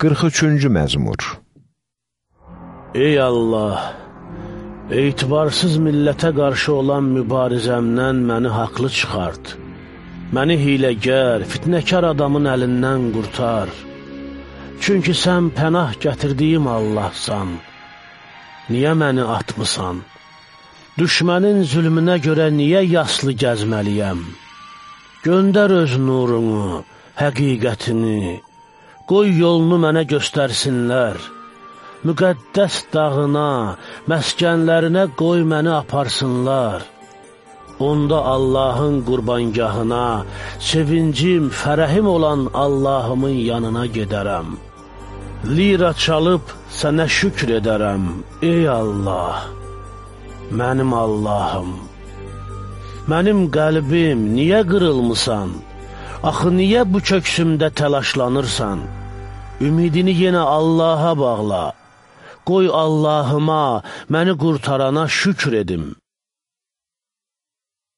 43-cü məzmur Ey Allah, etibarsız millətə qarşı olan mübarizəmdən məni haqlı çıxart. Məni hiləgər, fitnəkar adamın əlindən qurtar. Çünki sən pənah gətirdiyim Allahsan. Niyə məni atmısan? Düşmənin zülmünə görə niyə yaslı gəzməliyəm? Göndər öz nurunu, həqiqətini, qoy yolunu mənə göstərsinlər. Müqəddəs dağına, məskənlərinə qoy məni aparsınlar. Onda Allahın qurbangahına, sevincim, fərəhim olan Allahımın yanına gedərəm. Lira çalıb sənə şükr edərəm, ey Allah, mənim Allahım. Mənim qəlbim, niyə qırılmısan? Axı niyə bu köksümdə təlaşlanırsan? Ümidini yenə Allaha bağla. Qoy Allahıma, məni qurtarana şükr edim.